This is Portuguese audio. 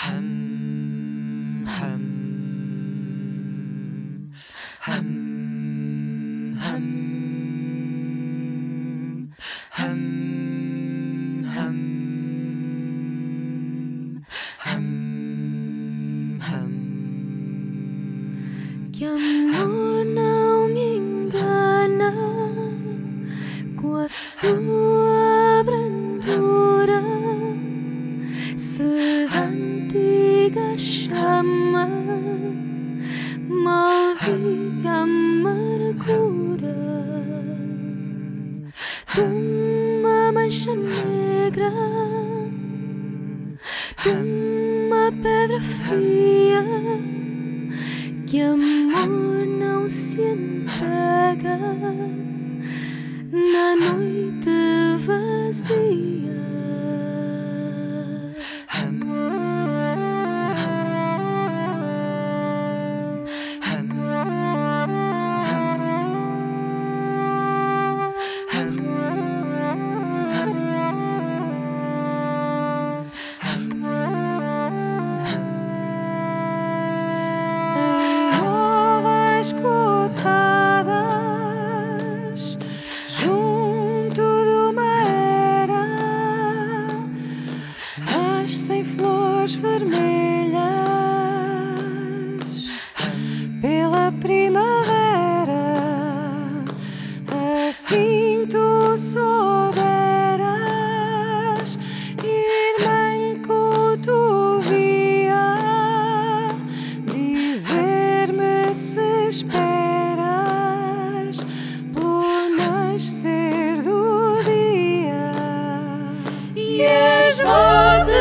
Hum, hum, hum, hum, hum, chama a amargura. De uma mancha negra, de uma pedra fria. Que amor não se entrega. Na noite vazia. mesmos